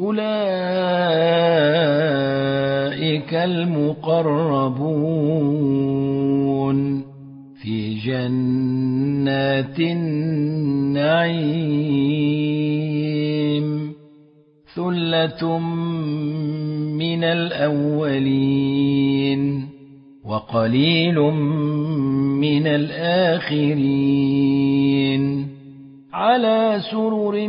أولئك المقربون في جنات النعيم. ثلة من الأولين وقليل من الآخرين. على سرر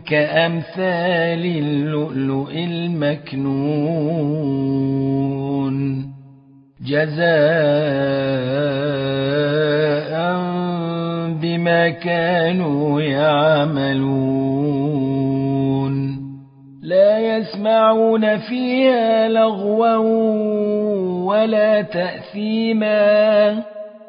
كأمثال اللؤلؤ المكنون. جزاء بما كانوا يعملون. لا يسمعون فيها لغوا ولا تأثيما.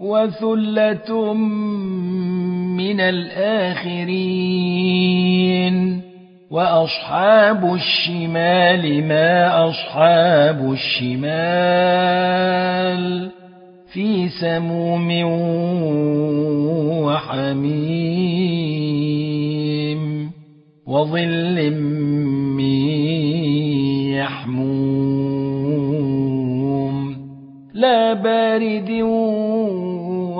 وثلة من الآخرين. وأصحاب الشمال ما أصحاب الشمال في سموم وحميم وظل من يحموم. لا بارد ولا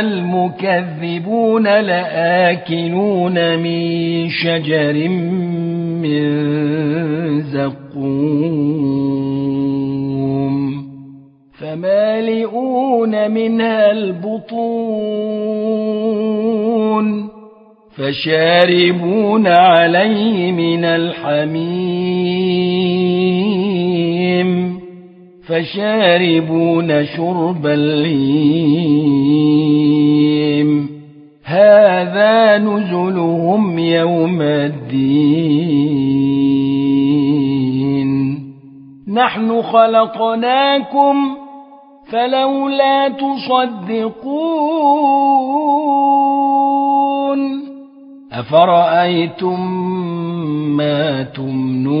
المكذبون لآكلون من شجر من زقوم فمالئون منها البطون فشاربون عليه من الحميم فشاربون شرب الليم. هذا نزلهم يوم الدين. نحن خلقناكم فلولا تصدقون. أفرأيتم ما تمنون؟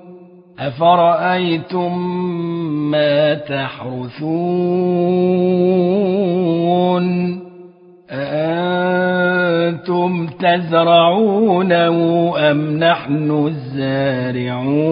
أفرأيتم ما تحرثون أأنتم تزرعونه أم نحن الزارعون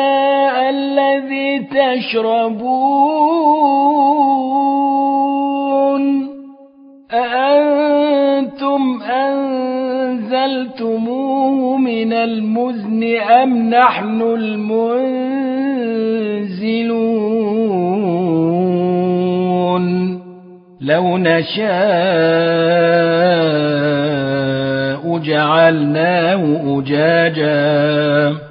تشربون أأنتم أنزلتموه من المزن أم نحن المنزلون لو نشاء جعلناه أجاجا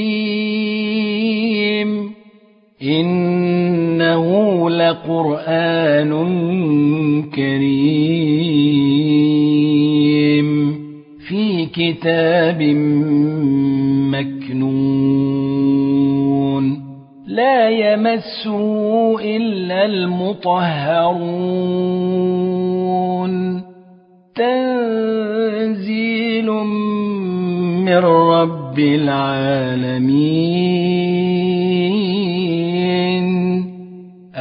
لقرآن كريم في كتاب مكنون يمسه إلا المطهرون تنزيل من رب العالمين